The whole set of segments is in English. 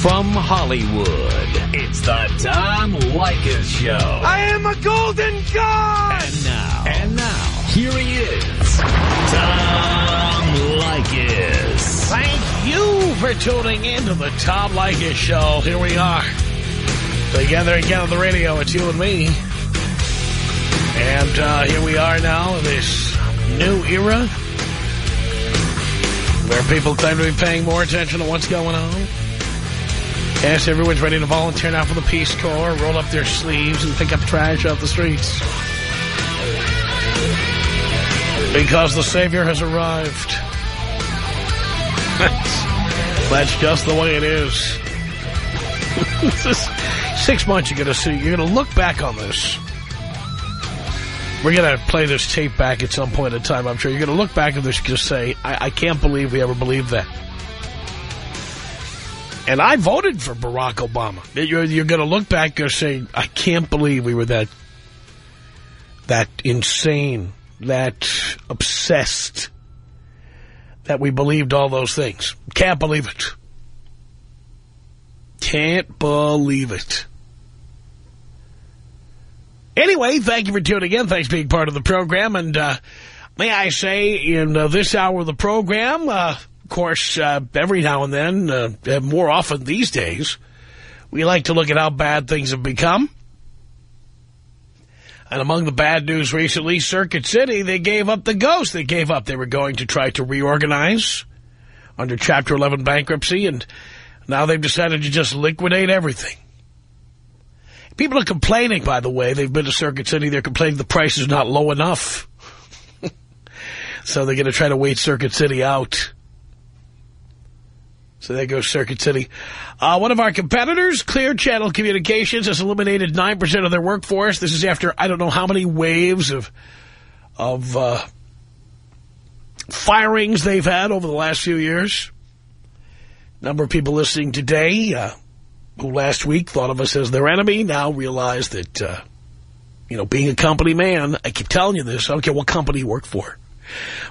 From Hollywood, it's the Tom Leykis Show. I am a golden god! And now, and now, here he is, Tom Leykis. Thank you for tuning in to the Tom Leykis Show. Here we are. Together again on the radio, it's you and me. And uh, here we are now in this new era where people claim to be paying more attention to what's going on. Yes, everyone's ready to volunteer now for the Peace Corps, roll up their sleeves and pick up trash off the streets. Because the Savior has arrived. That's, just the way it is. six months you're going to see, you're going to look back on this. We're going to play this tape back at some point in time, I'm sure. You're going to look back at this and just say, I, I can't believe we ever believed that. And I voted for Barack Obama. You're, you're going to look back and say, I can't believe we were that, that insane, that obsessed, that we believed all those things. Can't believe it. Can't believe it. Anyway, thank you for tuning in. Thanks for being part of the program. And uh, may I say, in uh, this hour of the program, uh, course, uh, every now and then, uh, more often these days, we like to look at how bad things have become. And among the bad news recently, Circuit City, they gave up the ghost. They gave up. They were going to try to reorganize under Chapter 11 bankruptcy, and now they've decided to just liquidate everything. People are complaining, by the way. They've been to Circuit City. They're complaining the price is not low enough. so they're going to try to wait Circuit City out. So there goes Circuit City. Uh, one of our competitors, Clear Channel Communications, has eliminated 9% of their workforce. This is after I don't know how many waves of of uh, firings they've had over the last few years. Number of people listening today uh, who last week thought of us as their enemy now realize that, uh, you know, being a company man, I keep telling you this, I don't care what company you work for.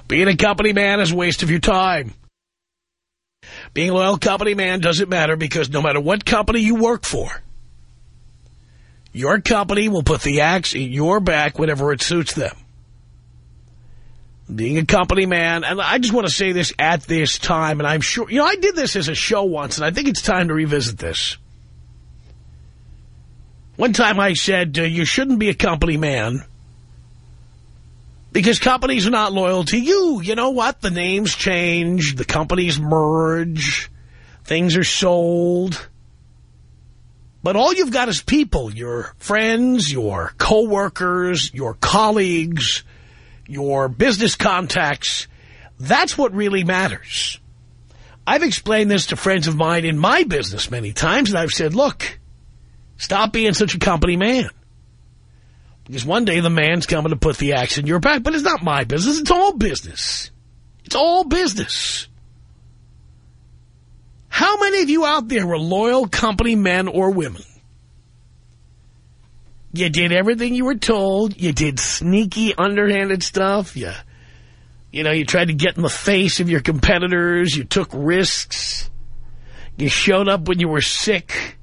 Being a company man is a waste of your time. Being a loyal company man doesn't matter because no matter what company you work for, your company will put the axe in your back whenever it suits them. Being a company man, and I just want to say this at this time, and I'm sure, you know, I did this as a show once, and I think it's time to revisit this. One time I said, uh, you shouldn't be a company man because companies are not loyal to you. You know what? The names change. The companies merge. Things are sold. But all you've got is people, your friends, your coworkers, your colleagues, your business contacts. That's what really matters. I've explained this to friends of mine in my business many times, and I've said, look, stop being such a company man. Because one day the man's coming to put the axe in your back. But it's not my business. It's all business. It's all business. How many of you out there were loyal company men or women? You did everything you were told. You did sneaky, underhanded stuff. You, you know, you tried to get in the face of your competitors. You took risks. You showed up when you were sick.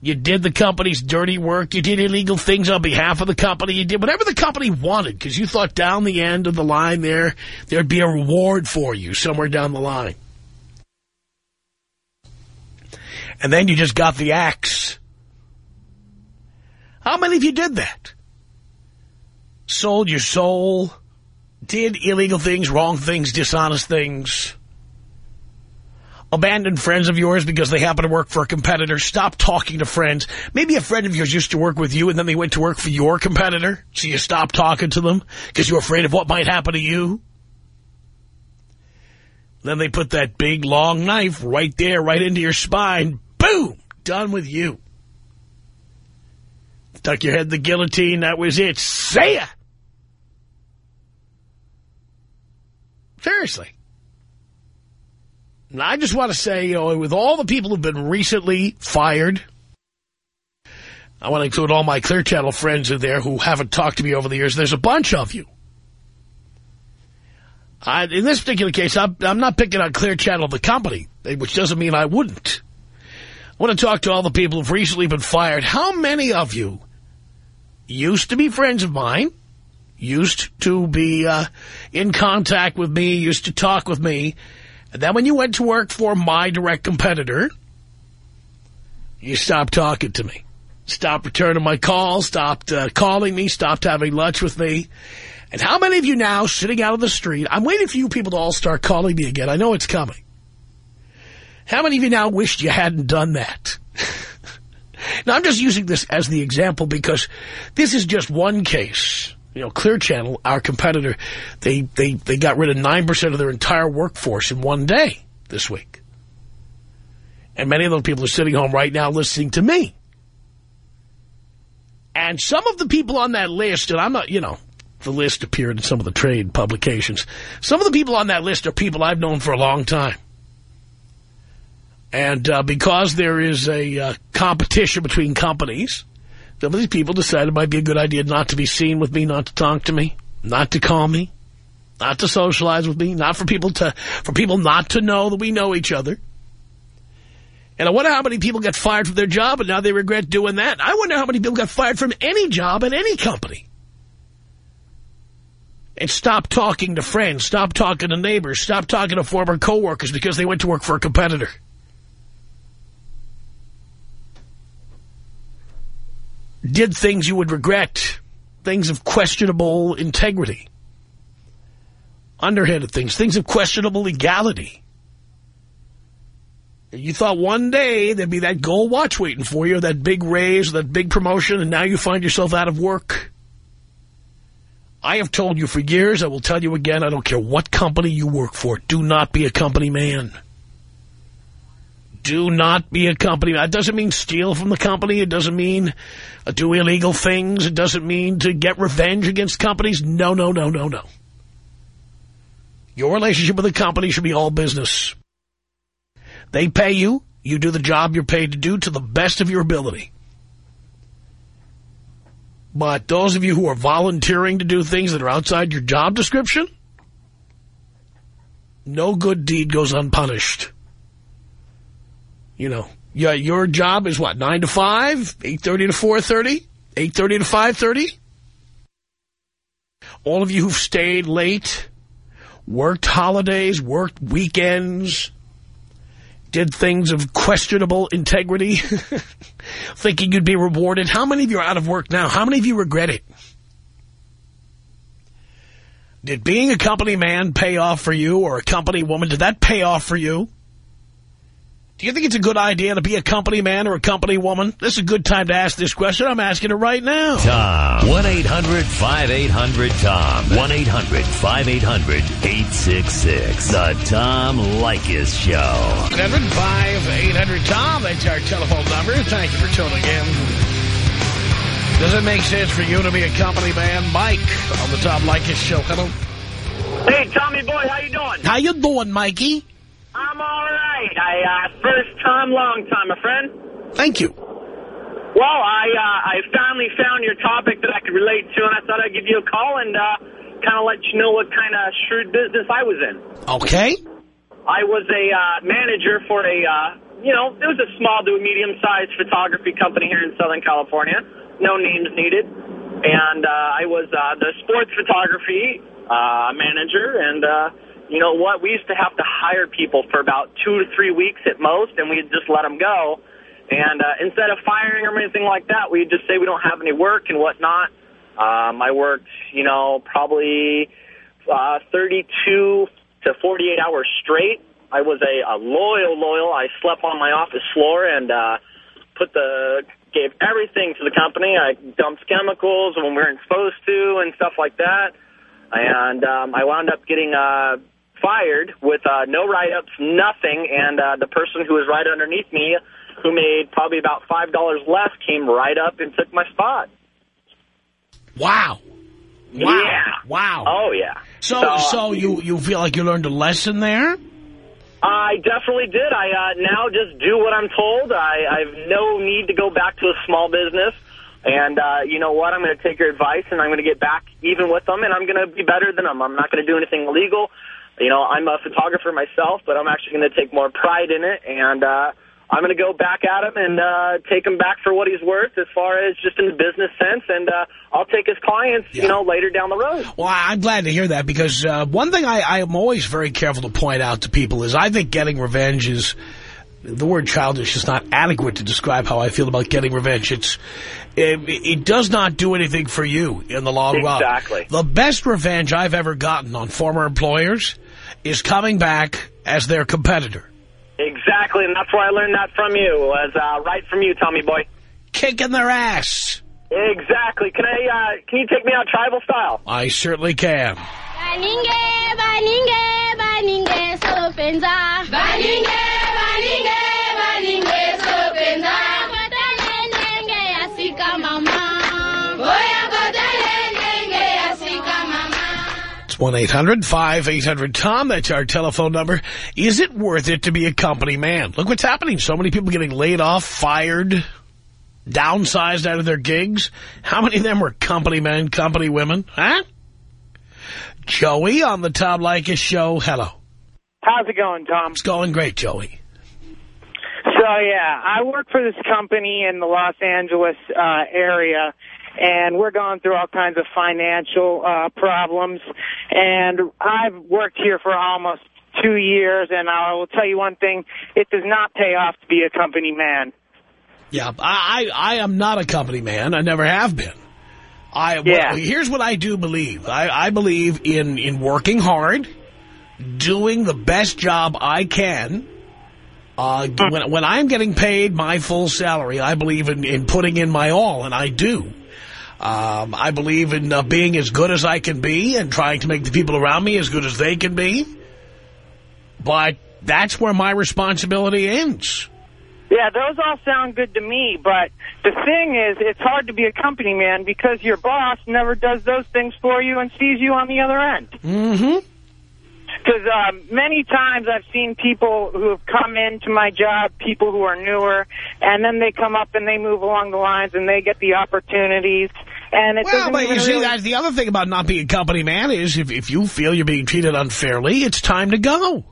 You did the company's dirty work. You did illegal things on behalf of the company. You did whatever the company wanted because you thought down the end of the line there, there'd be a reward for you somewhere down the line. And then you just got the axe. How many of you did that? Sold your soul, did illegal things, wrong things, dishonest things abandoned friends of yours because they happen to work for a competitor. Stop talking to friends. Maybe a friend of yours used to work with you and then they went to work for your competitor. So you stop talking to them because you're afraid of what might happen to you. Then they put that big, long knife right there, right into your spine. Boom! Done with you. Stuck your head in the guillotine. That was it. Say ya! Seriously. And I just want to say, you know, with all the people who've been recently fired, I want to include all my Clear Channel friends in there who haven't talked to me over the years. There's a bunch of you. I, in this particular case, I'm, I'm not picking on Clear Channel, the company, which doesn't mean I wouldn't. I want to talk to all the people who've recently been fired. How many of you used to be friends of mine, used to be uh, in contact with me, used to talk with me, and then when you went to work for my direct competitor, you stopped talking to me, stopped returning my calls, stopped uh, calling me, stopped having lunch with me. And how many of you now sitting out on the street, I'm waiting for you people to all start calling me again. I know it's coming. How many of you now wished you hadn't done that? now, I'm just using this as the example because this is just one case. You know, Clear Channel, our competitor, they, they, they got rid of 9% of their entire workforce in one day this week. And many of those people are sitting home right now listening to me. And some of the people on that list, and I'm not, you know, the list appeared in some of the trade publications. Some of the people on that list are people I've known for a long time. And uh, because there is a uh, competition between companies, some of these people decided it might be a good idea not to be seen with me, not to talk to me, not to call me, not to socialize with me, not for people to for people not to know that we know each other. And I wonder how many people got fired from their job and now they regret doing that. I wonder how many people got fired from any job at any company and stop talking to friends, stop talking to neighbors, stop talking to former coworkers because they went to work for a competitor. Did things you would regret, things of questionable integrity, underhanded things, things of questionable legality. You thought one day there'd be that gold watch waiting for you, that big raise, that big promotion, and now you find yourself out of work. I have told you for years, I will tell you again, I don't care what company you work for, do not be a company man. Do not be a company. That doesn't mean steal from the company. It doesn't mean uh, do illegal things. It doesn't mean to get revenge against companies. No, no, no, no, no. Your relationship with the company should be all business. They pay you. You do the job you're paid to do to the best of your ability. But those of you who are volunteering to do things that are outside your job description, no good deed goes unpunished. You know, yeah, your job is what, 9 to 5, 8.30 to 4.30, 8.30 to 5.30? All of you who've stayed late, worked holidays, worked weekends, did things of questionable integrity, thinking you'd be rewarded. How many of you are out of work now? How many of you regret it? Did being a company man pay off for you or a company woman? Did that pay off for you? Do you think it's a good idea to be a company man or a company woman? This is a good time to ask this question. I'm asking it right now. Tom. 1-800-5800-TOM. 1-800-5800-866. The Tom Leykis Show. 1-800-5800-TOM. That's our telephone number. Thank you for tuning in. Does it make sense for you to be a company man? Mike on the Tom Leykis Show. Hello. Hey, Tommy boy, how you doing? How you doing, Mikey? I'm all right. I uh, first time, long time, my friend. Thank you. Well, I uh, I finally found your topic that I could relate to, and I thought I'd give you a call and uh, kind of let you know what kind of shrewd business I was in. Okay. I was a uh, manager for a, uh, you know, it was a small to medium-sized photography company here in Southern California. No names needed. And uh, I was uh, the sports photography uh, manager, and... Uh, you know what? We used to have to hire people for about two to three weeks at most, and we'd just let them go. And uh, instead of firing them or anything like that, we'd just say we don't have any work and whatnot. Um, I worked, you know, probably uh, 32 to 48 hours straight. I was a, a loyal, loyal. I slept on my office floor and uh, put the gave everything to the company. I dumped chemicals when we weren't supposed to and stuff like that. And um, I wound up getting uh, fired with uh, no write-ups, nothing, and uh, the person who was right underneath me, who made probably about $5 less, came right up and took my spot. Wow. Wow. Yeah. Wow. Oh, yeah. So, so, so you, you feel like you learned a lesson there? I definitely did. I uh, now just do what I'm told. I, I have no need to go back to a small business. And uh, you know what? I'm going to take your advice, and I'm going to get back even with them, and I'm going to be better than them. I'm not going to do anything illegal. You know, I'm a photographer myself, but I'm actually going to take more pride in it, and uh, I'm going to go back at him and uh, take him back for what he's worth as far as just in the business sense, and uh, I'll take his clients, Yeah. you know, later down the road. Well, I'm glad to hear that because uh, one thing I, I am always very careful to point out to people is I think getting revenge is, the word childish is not adequate to describe how I feel about getting revenge. It's it, it does not do anything for you in the long run. Exactly. The best revenge I've ever gotten on former employers is coming back as their competitor. Exactly, and that's where I learned that from you. Was uh, right from you, Tommy boy. Kicking their ass. Exactly. Can I? Uh, can you take me out tribal style? I certainly can. Baninge, baninge, baninge, sopenza. Baninge, baninge, It's 1-800-5800-TOM. That's our telephone number. Is it worth it to be a company man? Look what's happening. So many people getting laid off, fired, downsized out of their gigs. How many of them were company men, company women? Huh? Joey on the Tom Leykis show. Hello. How's it going, Tom? It's going great, Joey. So, yeah, I work for this company in the Los Angeles uh, area, and we're going through all kinds of financial uh, problems. And I've worked here for almost two years, and I will tell you one thing, it does not pay off to be a company man. Yeah, I, I, I am not a company man. I never have been. I, Yeah. well, here's what I do believe. I, I believe in, in working hard, doing the best job I can. Uh, when, when I'm getting paid my full salary, I believe in, in putting in my all, and I do. Um, I believe in uh, being as good as I can be and trying to make the people around me as good as they can be. But that's where my responsibility ends. Yeah, those all sound good to me, but the thing is, it's hard to be a company man because your boss never does those things for you and sees you on the other end. Mm-hmm. Because um, many times I've seen people who have come into my job, people who are newer, and then they come up and they move along the lines and they get the opportunities. And it Well, but you see, really- that's the other thing about not being a company man is if, if you feel you're being treated unfairly, it's time to go.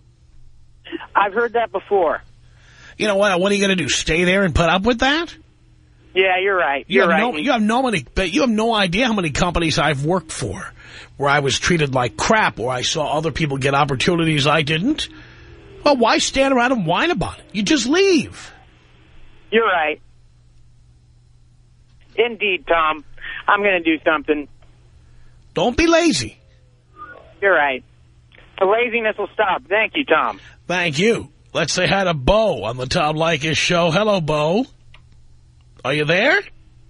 I've heard that before. You know what? What are you going to do? Stay there and put up with that? Yeah, you're right. You You're right. no, you have no many, but you have no idea how many companies I've worked for where I was treated like crap, or I saw other people get opportunities I didn't. Well, why stand around and whine about it? You just leave. You're right. Indeed, Tom. I'm going to do something. Don't be lazy. You're right. The laziness will stop. Thank you, Tom. Thank you. Let's say hi to Bo on the Tom Leykis show. Hello, Bo. Are you there?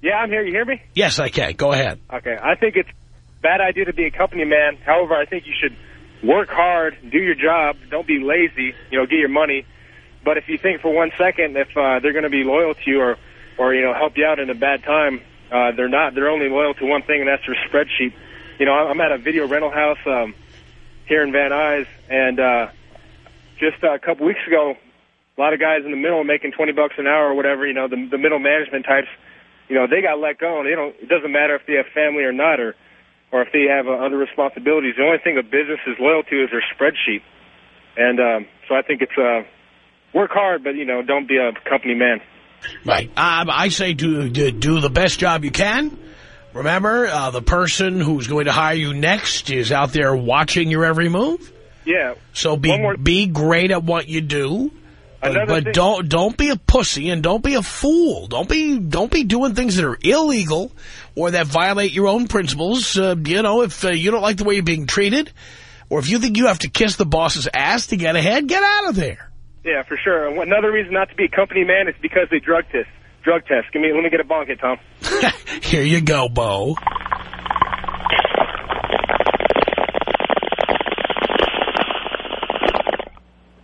Yeah, I'm here. You hear me? Yes, I can. Go ahead. Okay. I think it's a bad idea to be a company man. However, I think you should work hard, do your job. Don't be lazy. You know, get your money. But if you think for one second if uh, they're going to be loyal to you or, or you know, help you out in a bad time, uh, they're not. They're only loyal to one thing, and that's their spreadsheet. You know, I'm at a video rental house um, here in Van Nuys, and uh, just uh, a couple weeks ago, a lot of guys in the middle making 20 bucks an hour or whatever. You know, the, the middle management types you know, they got let go, and they don't. It doesn't matter if they have family or not, or or if they have uh, other responsibilities. The only thing a business is loyal to is their spreadsheet, and um, so I think it's uh, work hard, but you know, don't be a company man. Right. Um, I say do, do do the best job you can. Remember, uh, the person who's going to hire you next is out there watching your every move. Yeah. So be be great at what you do. But, but don't don't be a pussy and don't be a fool. Don't be don't be doing things that are illegal or that violate your own principles. Uh, you know, if uh, you don't like the way you're being treated, or if you think you have to kiss the boss's ass to get ahead, get out of there. Yeah, for sure. Another reason not to be a company man is because they drug test. Drug test. Give me. Let me get a bonk hit, Tom. Here you go, Bo.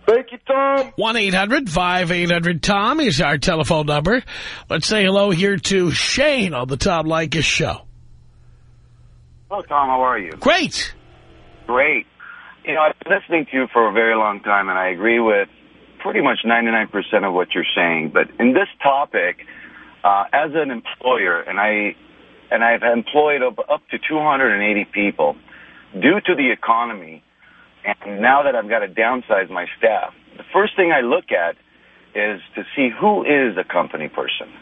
Thank you, Tom. 1-800-5800-TOM is our telephone number. Let's say hello here to Shane on the Tom Leykis show. Hello, Tom. How are you? Great. Great. You know, I've been listening to you for a very long time, and I agree with pretty much 99% of what you're saying. But in this topic, uh, as an employer, and I and I've employed up, up to 280 people, due to the economy, and now that I've got to downsize my staff, the first thing I look at is to see who is a company person.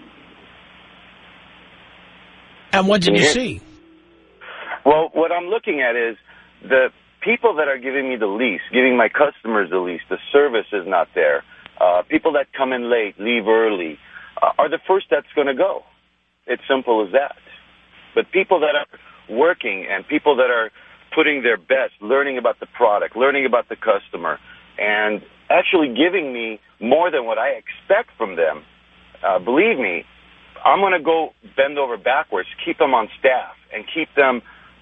And what did you you see? Well, what I'm looking at is the people that are giving me the lease, giving my customers the lease, the service is not there. Uh, people that come in late, leave early, uh, are the first that's going to go. It's simple as that. But people that are working and people that are putting their best, learning about the product, learning about the customer, and actually giving me more than what I expect from them, uh, believe me, I'm going to go bend over backwards, keep them on staff, and keep them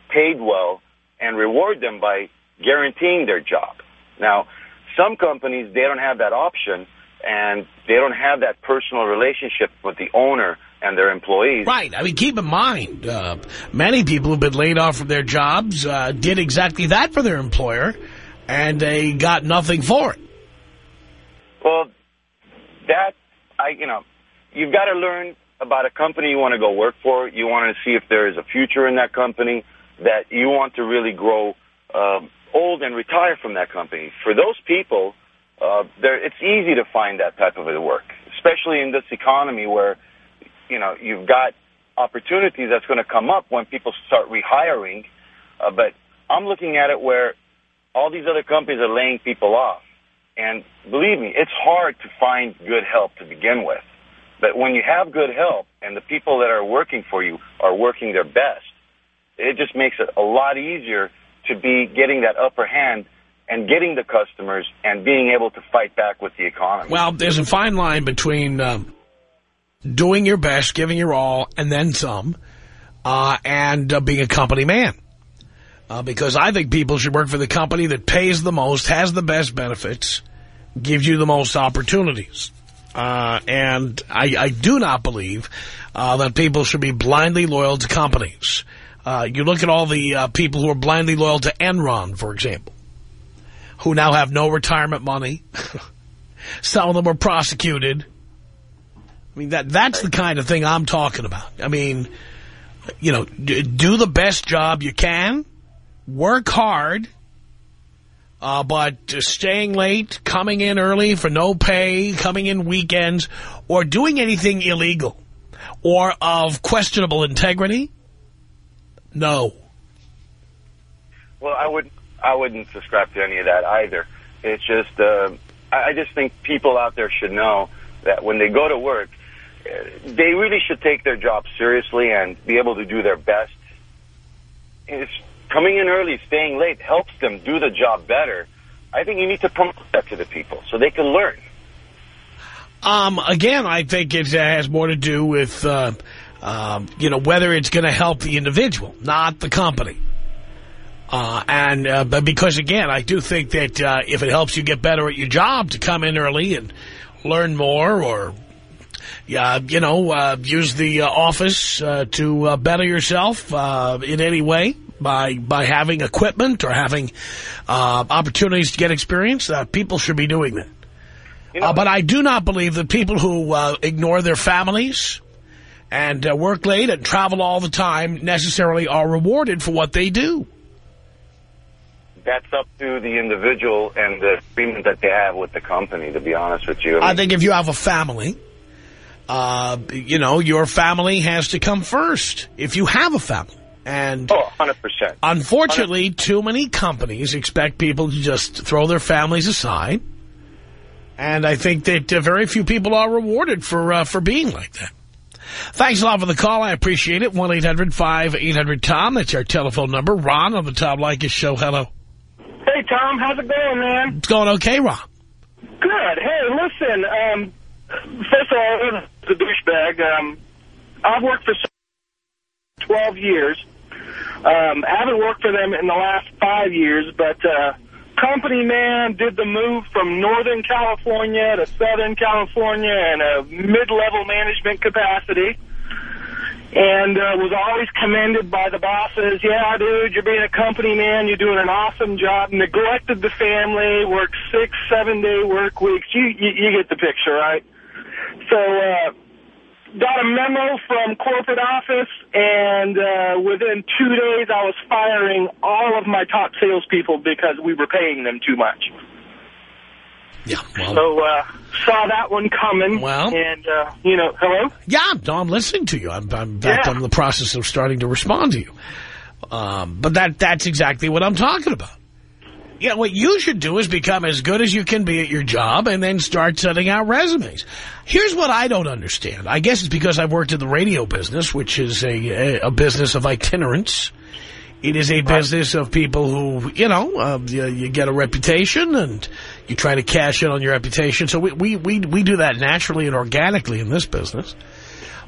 paid well and reward them by guaranteeing their job. Now, some companies, they don't have that option, and they don't have that personal relationship with the owner and their employees. Right. I mean, keep in mind, uh, many people who've been laid off from their jobs uh, did exactly that for their employer, and they got nothing for it. Well, that, I, you know, you've got to learn about a company you want to go work for. You want to see if there is a future in that company, that you want to really grow um, old and retire from that company. For those people, uh, there, it's easy to find that type of work, especially in this economy where, you know, you've got opportunities that's going to come up when people start rehiring. Uh, but I'm looking at it where all these other companies are laying people off. And believe me, it's hard to find good help to begin with. But when you have good help and the people that are working for you are working their best, it just makes it a lot easier to be getting that upper hand and getting the customers and being able to fight back with the economy. Well, there's a fine line between um, doing your best, giving your all, and then some, uh, and uh, being a company man. Uh, because I think people should work for the company that pays the most, has the best benefits, gives you the most opportunities. Uh, and I, I do not believe uh, that people should be blindly loyal to companies. Uh, you look at all the uh, people who are blindly loyal to Enron, for example, who now have no retirement money. Some of them were prosecuted. I mean, that that's the kind of thing I'm talking about. I mean, you know, do the best job you can, work hard, uh, but staying late, coming in early for no pay, coming in weekends, or doing anything illegal or of questionable integrity, no. Well, I would I wouldn't subscribe to any of that either. It's just uh, I I just think people out there should know that when they go to work, uh, they really should take their job seriously and be able to do their best. It's coming in early, staying late helps them do the job better. I think you need to promote that to the people so they can learn. Um, again, I think it has more to do with, uh, um, you know, whether it's going to help the individual, not the company. Uh, and uh, but because, again, I do think that uh, if it helps you get better at your job to come in early and learn more or, uh, you know, uh, use the uh, office uh, to uh, better yourself uh, in any way by by having equipment or having uh, opportunities to get experience, uh, people should be doing that. You know, Uh, but I do not believe that people who uh, ignore their families and uh, work late and travel all the time necessarily are rewarded for what they do. that's up to the individual and the agreement that they have with the company. To be honest with you, I think if you have a family, uh, you know, your family has to come first if you have a family. And oh, 100 percent. unfortunately, too many companies expect people to just throw their families aside. And I think that uh, very few people are rewarded for uh, for being like that. Thanks a lot for the call. I appreciate it. 1-800-5800-TOM. That's our telephone number. Ron on the Tom Leykis show. Hello. Hey, Tom, how's it going, man? It's going okay, Ron. Good. Hey, listen, um, first of all, the douchebag, um, I've worked for 12 years. Um, I haven't worked for them in the last five years, but uh, company man did the move from Northern California to Southern California in a mid-level management capacity. And uh, was always commended by the bosses. Yeah, dude, you're being a company man. You're doing an awesome job. Neglected the family. Worked six, seven-day work weeks. You, you you get the picture, right? So uh, got a memo from corporate office, and uh, within two days, I was firing all of my top salespeople because we were paying them too much. Yeah, well, So uh, saw that one coming. Well- and uh, you know, hello. yeah, no, I'm listening to you. I'm, I'm, fact, Yeah. I'm in the process of starting to respond to you. Um, but that that's exactly what I'm talking about. Yeah, what you should do is become as good as you can be at your job and then start sending out resumes. Here's what I don't understand. I guess it's because I've worked in the radio business, which is a, a, a business of itinerants. It is a business of people who, you know, uh, you, you get a reputation and you try to cash in on your reputation. So we, we, we, we do that naturally and organically in this business.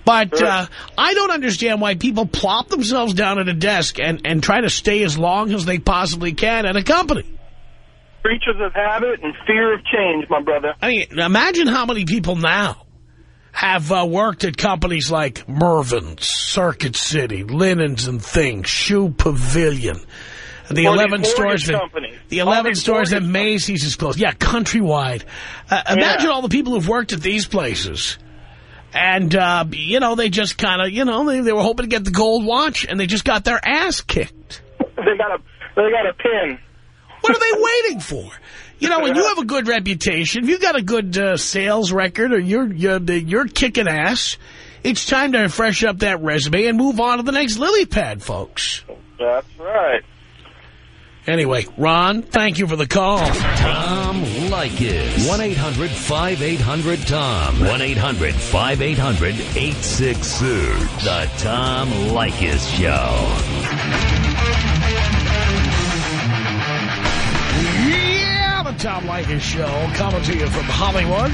But uh, I don't understand why people plop themselves down at a desk and, and try to stay as long as they possibly can at a company. Creatures of habit and fear of change, my brother. I mean, imagine how many people now have uh, worked at companies like Mervyn's, Circuit City, Linens and Things, Shoe Pavilion, the Or 11 stores that companies. the 11 stores that Macy's is closed. Yeah, countrywide. Uh, imagine all the people who've worked at these places. And, uh, you know, they just kind of, you know, they, they were hoping to get the gold watch, and they just got their ass kicked. They got a they got a pin. What are they waiting for? You know, when you have a good reputation, if you've got a good uh, sales record or you're, you're, you're kicking ass, it's time to fresh up that resume and move on to the next lily pad, folks. That's right. Anyway, Ron, thank you for the call. Tom Leykis. 1-800-5800-TOM. 1-800-5800-866. The Tom Leykis Show. Tom Leykis Show coming to you from Hollywood.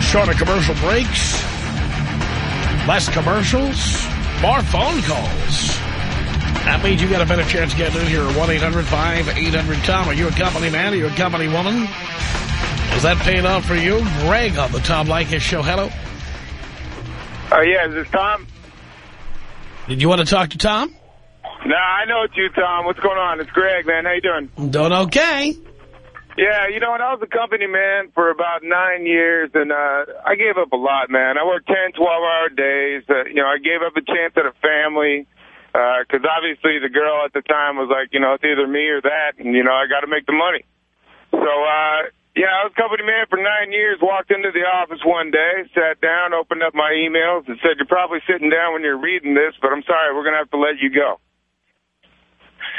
Shorter commercial breaks, less commercials, more phone calls. That means you got a better chance of getting in here. 1-800-5800-TOM. Are you a company man? Are you a company woman? Is that paying off for you? Greg on the Tom Leykis Show. Hello. Oh, yeah, is this Tom? Did you want to talk to Tom? No, I know it's you, Tom. What's going on? It's Greg, man. How you doing? Doing okay. Yeah, you know what? I was a company man for about nine years, and uh, I gave up a lot, man. I worked 10, 12-hour days. Uh, you know, I gave up a chance at a family because obviously the girl at the time was like, you know, it's either me or that, and, you know, I got to make the money. So, uh, yeah, I was company man for nine years, walked into the office one day, sat down, opened up my emails, and said, you're probably sitting down when you're reading this, but I'm sorry, we're going to have to let you go.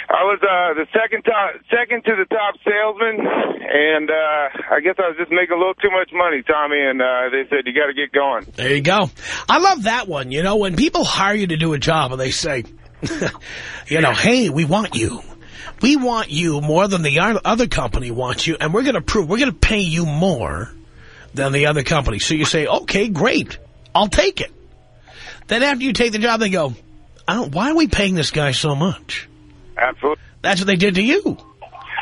I was uh, the second top, second to the top salesman, and uh, I guess I was just making a little too much money, Tommy. And uh, they said you got to get going. There you go. I love that one. You know, when people hire you to do a job and they say, you know, hey, we want you. We want you more than the other company wants you, and we're going to prove, we're going to pay you more than the other company. So you say, okay, great, I'll take it. Then after you take the job, they go, I don't, why are we paying this guy so much? Absolutely. That's what they did to you.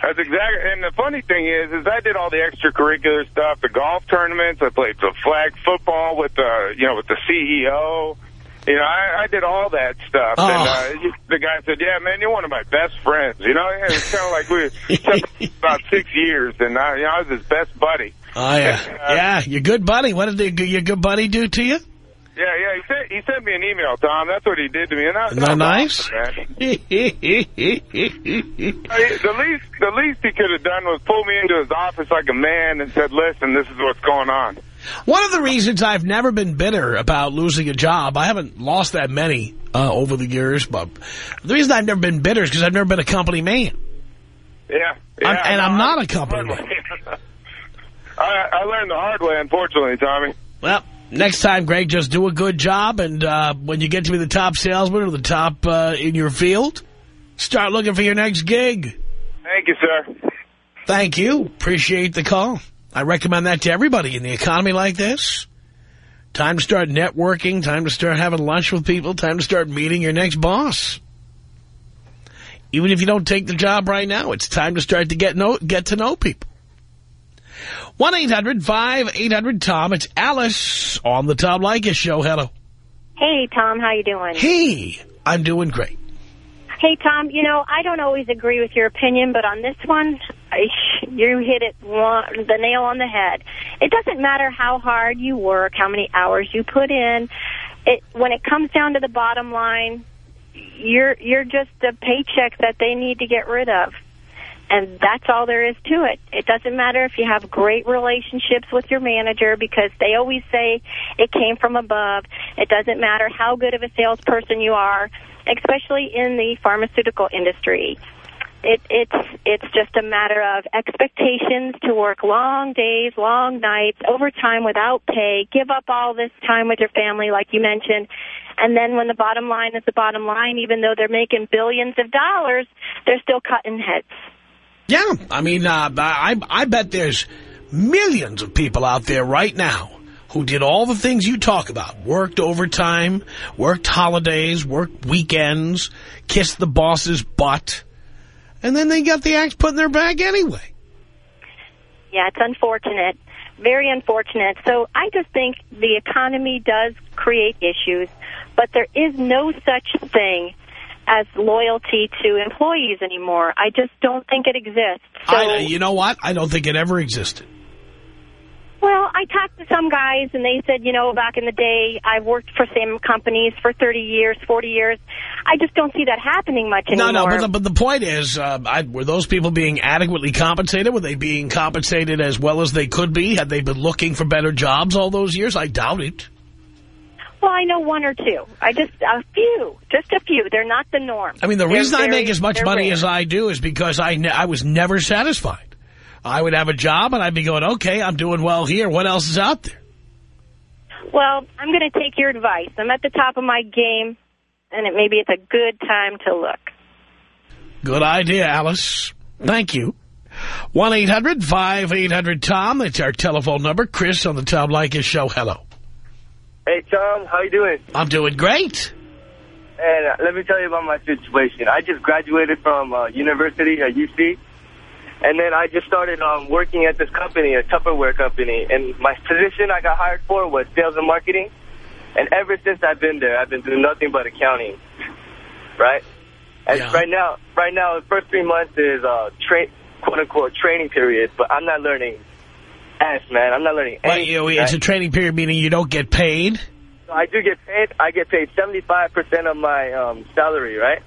That's exactly. And the funny thing is, is I did all the extracurricular stuff, the golf tournaments. I played the flag football with the, you know, with the CEO. You know, I, I did all that stuff. Oh. And ah. uh, the guy said, "Yeah, man, you're one of my best friends." You know, it's kind of like we about six years, and I, you know, I was his best buddy. Oh, yeah. Uh, yeah, your good buddy. What did the, your good buddy do to you? Yeah, yeah. He sent he sent me an email, Tom. That's what he did to me. And that, Isn't that nice? awesome, man. I mean, the least the least he could have done was pull me into his office like a man and said, "Listen, this is what's going on." One of the reasons I've never been bitter about losing a job, I haven't lost that many uh, over the years, but the reason I've never been bitter is because I've never been a company man. Yeah, yeah I'm- and no, I'm not a company man. I, I learned the hard way, unfortunately, Tommy. Well, next time, Greg, just do a good job, and uh, when you get to be the top salesman or the top uh, in your field, start looking for your next gig. Thank you, sir. Thank you. Appreciate the call. I recommend that to everybody in the economy like this. Time to start networking, time to start having lunch with people, time to start meeting your next boss. Even if you don't take the job right now, it's time to start to get know get to know people. 1-800-5800-TOM. It's Alice on the Tom Leykis Show. Hello. Hey, Tom, how you doing? Hey, I'm doing great. Hey, Tom, you know, I don't always agree with your opinion, but on this one, I, you hit it one, the nail on the head. It doesn't matter how hard you work, how many hours you put in. It when it comes down to the bottom line, you're you're just a paycheck that they need to get rid of. And that's all there is to it. It doesn't matter if you have great relationships with your manager because they always say it came from above. It doesn't matter how good of a salesperson you are, especially in the pharmaceutical industry. It, it's it's just a matter of expectations to work long days, long nights, overtime without pay, give up all this time with your family, like you mentioned, and then when the bottom line is the bottom line, even though they're making billions of dollars, they're still cutting heads. Yeah, I mean, uh, I, I bet there's millions of people out there right now who did all the things you talk about. Worked overtime, worked holidays, worked weekends, kissed the boss's butt, and then they got the axe put in their back anyway. Yeah, it's unfortunate. Very unfortunate. So I just think the economy does create issues, but there is no such thing as loyalty to employees anymore. I just don't think it exists. So, I, you know what? I don't think it ever existed. Well, I talked to some guys, and they said, you know, back in the day, I've worked for same companies for 30 years, 40 years. I just don't see that happening much anymore. No, no, but the, but the point is, uh, I, were those people being adequately compensated? Were they being compensated as well as they could be? Had they been looking for better jobs all those years? I doubt it. Well, I know one or two. I just, a few, just a few. They're not the norm. I mean, the They're reason I make as much money rare. as I do is because I, I was never satisfied. I would have a job and I'd be going, okay, I'm doing well here. What else is out there? Well, I'm going to take your advice. I'm at the top of my game, and it maybe it's a good time to look. Good idea, Alice. Thank you. 1-800-5800-TOM. That's our telephone number. Chris on the Tom Leykis show. Hello. Hey, Tom, how you doing? I'm doing great. And uh, let me tell you about my situation. I just graduated from uh, university at UC, and then I just started um, working at this company, a Tupperware company. And my position I got hired for was sales and marketing. And ever since I've been there, I've been doing nothing but accounting, right? And Yeah. right now, right now, the first three months is uh, tra quote unquote training period, but I'm not learning ass, man. I'm not learning Well, anything. you know, it's a training period, meaning you don't get paid. I do get paid. I get paid 75% of my um, salary, right,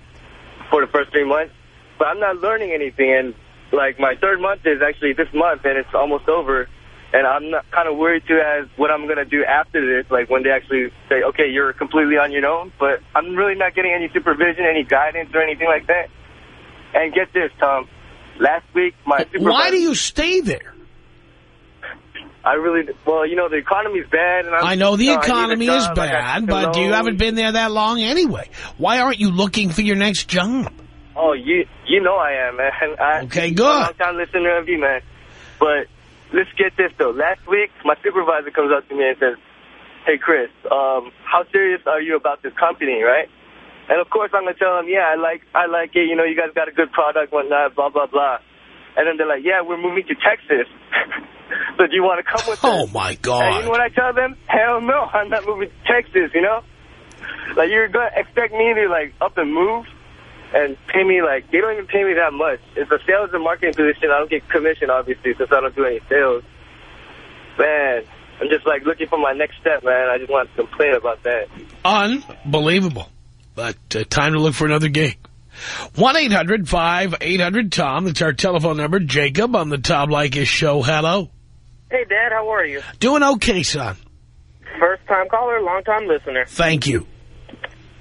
for the first three months. But I'm not learning anything. And, like, my third month is actually this month, and it's almost over. And I'm not kind of worried, too, as what I'm going to do after this, like, when they actually say, okay, you're completely on your own. But I'm really not getting any supervision, any guidance, or anything like that. And get this, Tom. Last week, my supervisor... Why do you stay there? I really... Well, you know, the economy's bad, and I'm... I know the you a economy is job, I bad, but you haven't been there that long anyway. Why aren't you looking for your next job? Oh, you you know I am, man. I, Okay, good. I'm a long-time listener of you, man. But let's get this, though. Last week, my supervisor comes up to me and says, hey, Chris, um, how serious are you about this company, right? And, of course, I'm going to tell him, yeah, I like I like it. You know, you guys got a good product, whatnot, blah, blah, blah. And then they're like, yeah, we're moving to Texas. so do you want to come with me? Oh, my And God. what I tell them? Hell no, I'm not moving to Texas, you know? Like, you're going to expect me to, like, up and move and pay me, like, they don't even pay me that much. It's a sales and marketing position. I don't get commission, obviously, since I don't do any sales. Man, I'm just, like, looking for my next step, man. I just want to complain about that. Unbelievable. But uh, time to look for another gig. 1-800-5800-TOM. That's our telephone number. Jacob on the Tom Leykis show. Hello. Hey, Dad, how are you? Doing okay, son. First-time caller, long-time listener. Thank you.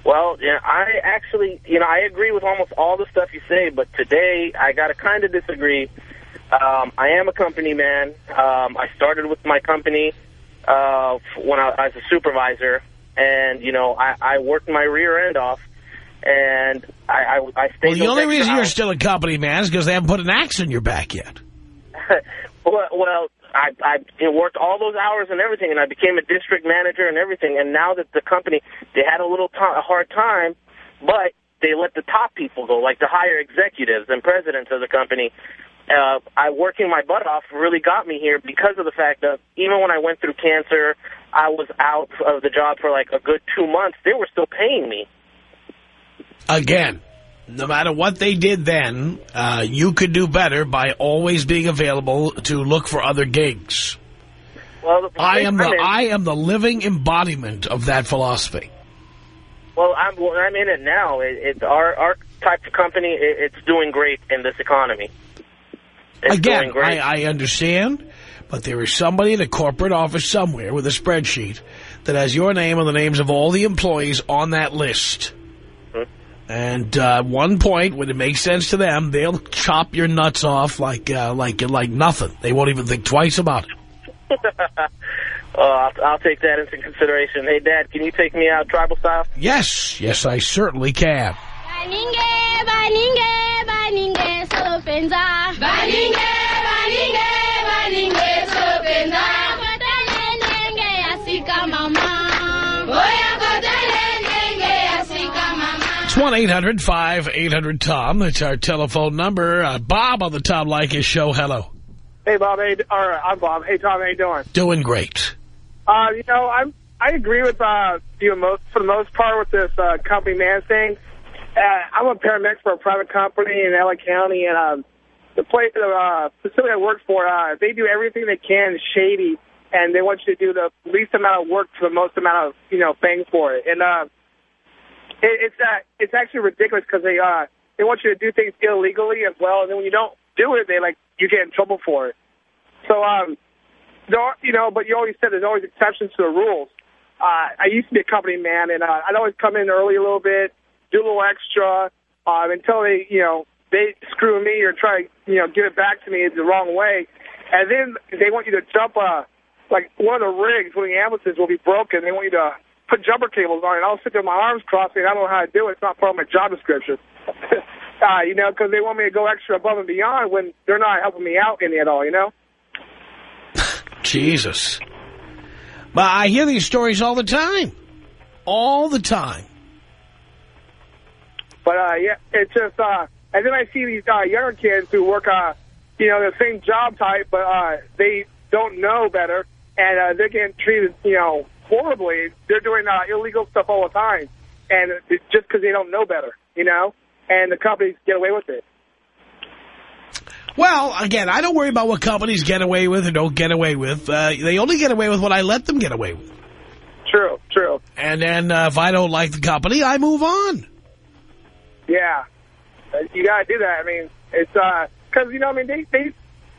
Well, yeah, I actually, you know, I agree with almost all the stuff you say, but today I got to kind of disagree. Um, I am a company man. Um, I started with my company uh, when I, as a supervisor, and you know, I, I worked my rear end off, and I, I, I stayed. Well, the only reason you're still a company man is because they haven't put an axe in your back yet. well, well, I, I you know, worked all those hours and everything, and I became a district manager and everything. And now that the company, they had a little a hard time, but they let the top people go, like the higher executives and presidents of the company. Uh, I working my butt off really got me here because of the fact that even when I went through cancer, I was out of the job for like a good two months. They were still paying me. Again, no matter what they did then, uh, you could do better by always being available to look for other gigs. Well, the I am the in- I am the living embodiment of that philosophy. Well, I'm well, I'm in it now. It, it's our our type of company. It, it's doing great in this economy. It's Again. I, I understand, but there is somebody in a corporate office somewhere with a spreadsheet that has your name and the names of all the employees on that list. And uh, at one point, when it makes sense to them, they'll chop your nuts off like uh, like like nothing. They won't even think twice about it. oh, I'll, I'll take that into consideration. Hey, Dad, can you take me out tribal style? Yes, yes, I certainly can. Baninge, baninge, baninge, sopenza. 1-800-5800-TOM. That's our telephone number. Uh, Bob on the Tom Leykis show. Hello. Hey, Bob. Hey, or I'm Bob. Hey, Tom. How you doing? Doing great. Uh, you know, I'm I agree with uh, you most for the most part with this uh, company man thing. Uh, I'm a paramedic for a private company in LA County, and um, the place, the uh, facility I work for, uh, they do everything they can shady, and they want you to do the least amount of work for the most amount of you know bang for it. And uh, it, it's uh, it's actually ridiculous because they uh, they want you to do things illegally as well, and then when you don't do it, they like you get in trouble for it. So um, there are, you know, but you always said there's always exceptions to the rules. Uh, I used to be a company man, and uh, I'd always come in early a little bit, do a little extra, um, until they, you know, they screw me or try, you know, give it back to me the wrong way. And then they want you to jump, uh, like one of the rigs, one of the ambulances will be broken. They want you to put jumper cables on it. I'll sit there with my arms crossed, and I don't know how to do it. It's not part of my job description. uh, you know, because they want me to go extra above and beyond when they're not helping me out any at all, you know? Jesus. But I hear these stories all the time. All the time. But, uh, yeah, it's just, uh, and then I see these uh, younger kids who work, uh, you know, the same job type, but uh, they don't know better, and uh, they're getting treated, you know, horribly. They're doing uh, illegal stuff all the time, and it's just because they don't know better, you know, and the companies get away with it. Well, again, I don't worry about what companies get away with or don't get away with. Uh, they only get away with what I let them get away with. True, true. And then uh, if I don't like the company, I move on. Yeah, Uh, you got to do that. I mean, it's because you know, I mean, they they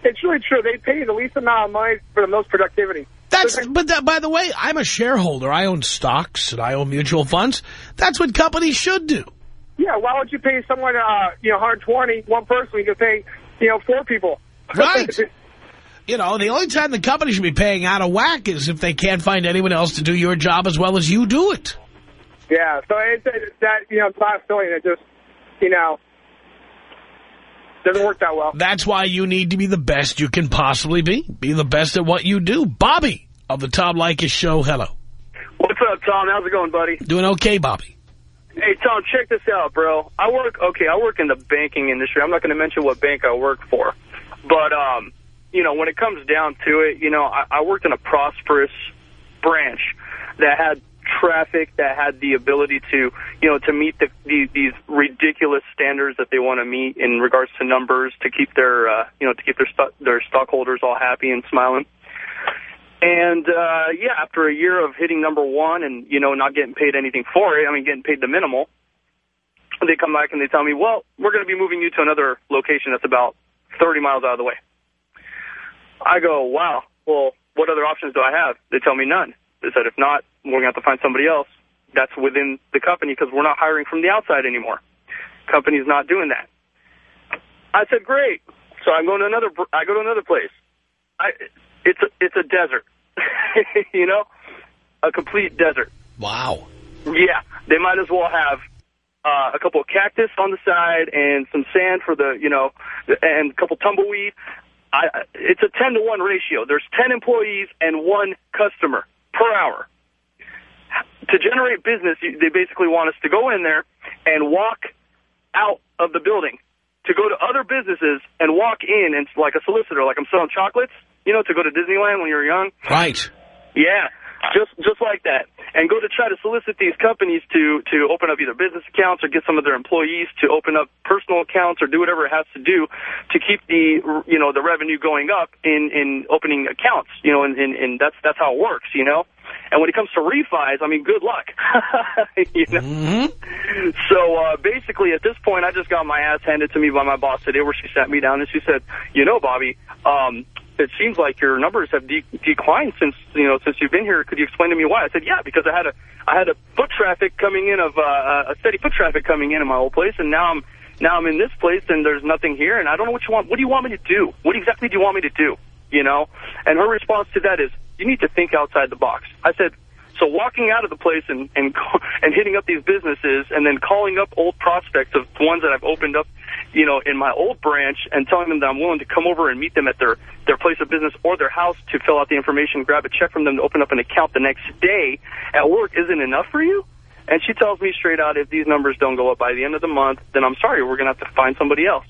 it's really true. They pay the least amount of money for the most productivity. That's, but that, by the way, I'm a shareholder. I own stocks and I own mutual funds. That's what companies should do. Yeah, why would you pay someone, uh, you know, 120, one person, you could pay, you know, four people. Right. You know, the only time the company should be paying out of whack is if they can't find anyone else to do your job as well as you do it. Yeah, so it's, that, you know, class feeling that just, you know, doesn't work that well. That's why you need to be the best you can possibly be. Be the best at what you do. Bobby of the Tom Leykis Show, hello. What's up, Tom? How's it going, buddy? Doing okay, Bobby. Hey, Tom, check this out, bro. I work, okay, I work in the banking industry. I'm not going to mention what bank I work for. But, um, you know, when it comes down to it, you know, I, I worked in a prosperous branch that had traffic, that had the ability to, you know, to meet the, the, these ridiculous standards that they want to meet in regards to numbers to keep their, uh, you know, to keep their, stu their stockholders all happy and smiling. And, uh, yeah, after a year of hitting number one and, you know, not getting paid anything for it, I mean, getting paid the minimal, they come back and they tell me, well, we're going to be moving you to another location that's about 30 miles out of the way. I go, wow, well, what other options do I have? They tell me none. They said, if not, we're going to have to find somebody else that's within the company because we're not hiring from the outside anymore. Company's not doing that. I said, great. So I go to another, I go to another place. I, it's a, it's a desert, you know, a complete desert. Wow. Yeah, they might as well have uh, a couple of cactus on the side and some sand for the, you know, and a couple tumbleweed. I, it's a 10 to 1 ratio. There's 10 employees and one customer per hour. To generate business, they basically want us to go in there and walk out of the building, to go to other businesses and walk in and like a solicitor, like I'm selling chocolates, you know, to go to Disneyland when you're young. Right. Yeah, just just like that. and go to try to solicit these companies to to open up either business accounts or get some of their employees to open up personal accounts or do whatever it has to do to keep the you know the revenue going up in in opening accounts. You know, and, and, and that's that's how it works. You know. And when it comes to refis, I mean, good luck. you know? Mm-hmm. So uh, basically, at this point, I just got my ass handed to me by my boss today, where she sat me down and she said, "You know, Bobby, um, it seems like your numbers have de declined since you know since you've been here. Could you explain to me why?" I said, "Yeah, because I had a I had a foot traffic coming in of uh, a steady foot traffic coming in in my old place, and now I'm now I'm in this place and there's nothing here, and I don't know what you want. What do you want me to do? What exactly do you want me to do? You know?" And her response to that is, "You need to think outside the box." I said. So walking out of the place and and and hitting up these businesses and then calling up old prospects of ones that I've opened up, you know, in my old branch and telling them that I'm willing to come over and meet them at their their place of business or their house to fill out the information, grab a check from them to open up an account the next day at work isn't enough for you? And she tells me straight out, if these numbers don't go up by the end of the month, then I'm sorry, we're going to have to find somebody else.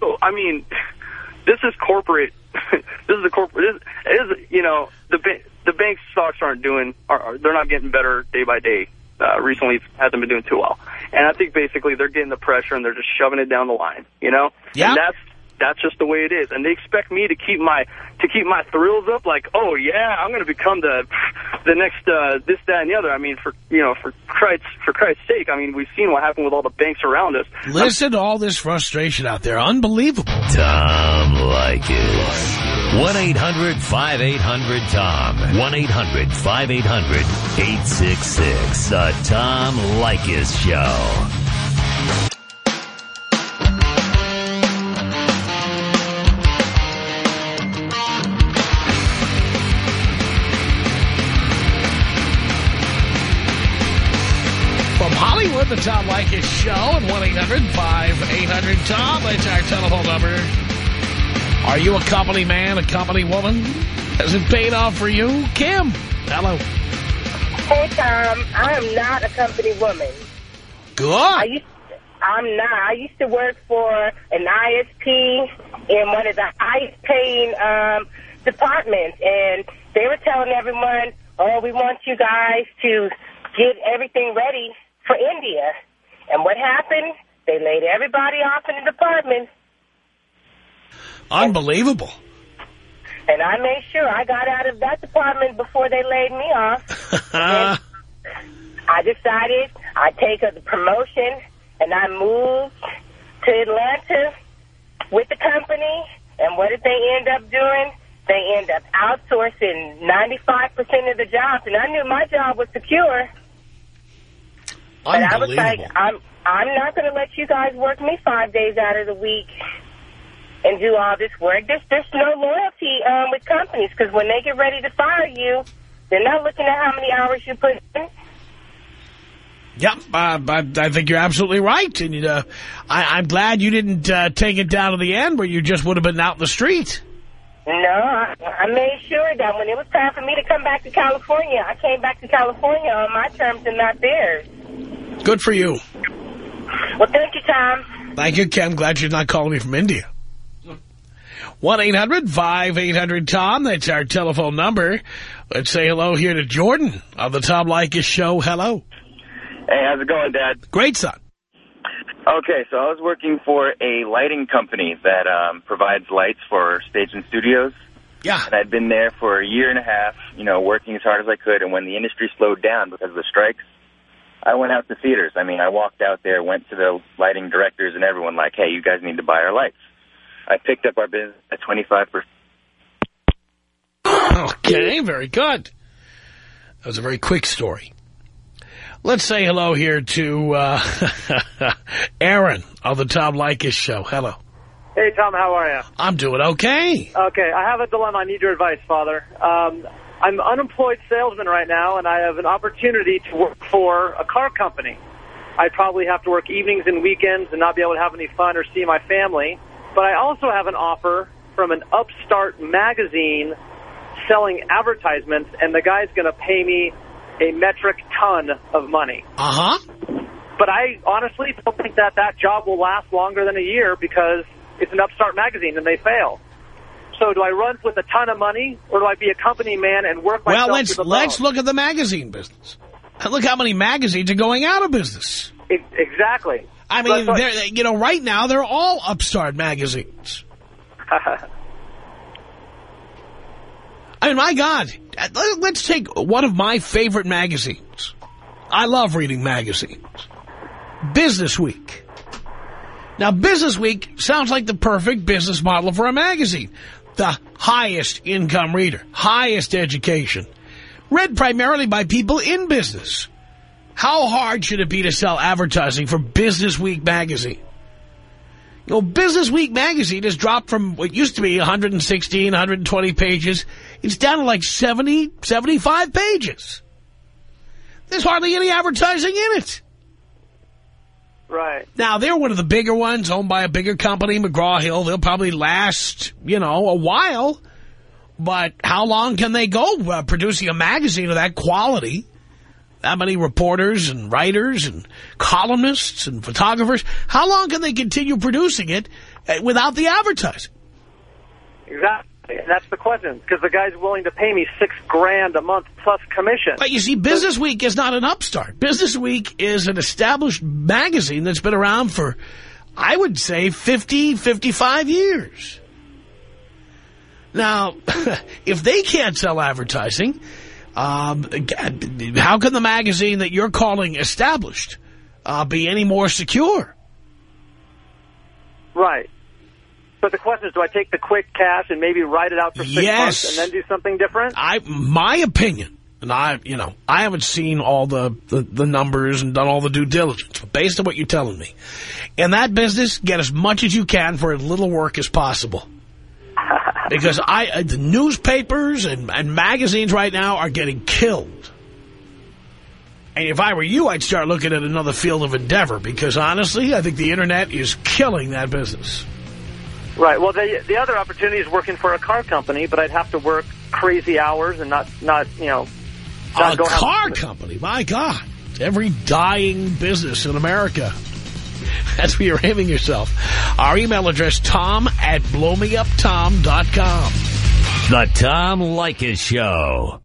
So, I mean, this is corporate. this is a corporate. This is, you know, the the bank stocks aren't doing. Are, they're not getting better day by day. Uh, recently, hasn't been doing too well, and I think basically they're getting the pressure and they're just shoving it down the line. You know, yeah. And that's that's just the way it is, and they expect me to keep my to keep my thrills up. Like, oh yeah, I'm going to become the the next uh, this, that, and the other. I mean, for you know, for Christ's for Christ's sake. I mean, we've seen what happened with all the banks around us. Listen to all this frustration out there. Unbelievable. Tom Leykis. 1-800-5800-TOM. 1-800-5800-866. The Tom Leykis Show. Hollywood, the Tom Leykis Show at 1-800-5800-TOM. That's our telephone number. Are you a company man, a company woman? Has it paid off for you? Kim, hello. Hey, Tom. I am not a company woman. Good. I used, I'm not. I used to work for an ISP in one of the highest paying um, departments, and they were telling everyone, oh, we want you guys to get everything ready for India. And what happened? They laid everybody off in the department. Unbelievable. And I made sure I got out of that department before they laid me off. I decided I'd take a promotion, and I moved to Atlanta with the company. And what did they end up doing? They end up outsourcing 95% of the jobs. And I knew my job was secure. But I was like, I'm, I'm not going to let you guys work me five days out of the week and do all this work. There's, there's no loyalty um, with companies because when they get ready to fire you, they're not looking at how many hours you put in. Yep, uh, I, I think you're absolutely right. And uh, I, I'm glad you didn't uh, take it down to the end where you just would have been out in the street. No, I, I made sure that when it was time for me to come back to California, I came back to California on my terms and not theirs. Good for you. Well, thank you, Tom. Thank you, Kim. Glad you're not calling me from India. 1-800-5800-TOM. That's our telephone number. Let's say hello here to Jordan on the Tom Leykis Show. Hello. Hey, how's it going, Dad? Great, son. Okay, so I was working for a lighting company that um, provides lights for stage and studios. Yeah. And I'd been there for a year and a half, you know, working as hard as I could. And when the industry slowed down because of the strikes, I went out to theaters. I mean, I walked out there, went to the lighting directors and everyone like, hey, you guys need to buy our lights. I picked up our business at 25%. Okay, very good. That was a very quick story. Let's say hello here to uh, Aaron of the Tom Leykis Show. Hello. Hey, Tom, how are you? I'm doing okay. Okay, I have a dilemma. I need your advice, Father. Um, I'm an unemployed salesman right now, and I have an opportunity to work for a car company. I'd probably have to work evenings and weekends and not be able to have any fun or see my family. But I also have an offer from an upstart magazine selling advertisements, and the guy's going to pay me a metric ton of money. Uh-huh. But I honestly don't think that that job will last longer than a year because it's an upstart magazine and they fail. So do I run with a ton of money, or do I be a company man and work myself Well, let's let's look at the magazine business. Uh, look how many magazines are going out of business. E- Exactly. I mean, But- but- they're, you know, right now they're all upstart magazines. I mean, my God, uh, let's take one of my favorite magazines. I love reading magazines. Business Week. Now, Business Week sounds like the perfect business model for a magazine. The highest income reader, highest education, read primarily by people in business. How hard should it be to sell advertising for Business Week magazine? You know, Business Week magazine has dropped from what used to be 116, 120 pages. It's down to like 70, 75 pages. There's hardly any advertising in it. Right. Now, they're one of the bigger ones, owned by a bigger company, McGraw-Hill. They'll probably last, you know, a while. But how long can they go uh, producing a magazine of that quality? That many reporters and writers and columnists and photographers. How long can they continue producing it uh, without the advertising? Exactly. And that's the question, because the guy's willing to pay me six grand a month plus commission. But you see, Business Week is not an upstart. Business Week is an established magazine that's been around for, I would say, 50, 55 years. Now, if they can't sell advertising, um, how can the magazine that you're calling established uh, be any more secure? Right. But the question is, do I take the quick cash and maybe write it out for six Yes. months and then do something different? I, my opinion, and I, you know, I haven't seen all the, the, the numbers and done all the due diligence, but based on what you're telling me, in that business, get as much as you can for as little work as possible. Because I, uh, the newspapers and, and magazines right now are getting killed. And if I were you, I'd start looking at another field of endeavor because honestly, I think the internet is killing that business. Right. Well, the the other opportunity is working for a car company, but I'd have to work crazy hours and not not you know. Not A go out- car company, my God. Every dying business in America. That's where you're aiming yourself. Our email address, tom at blowmeuptom.com. The Tom Leykis Show.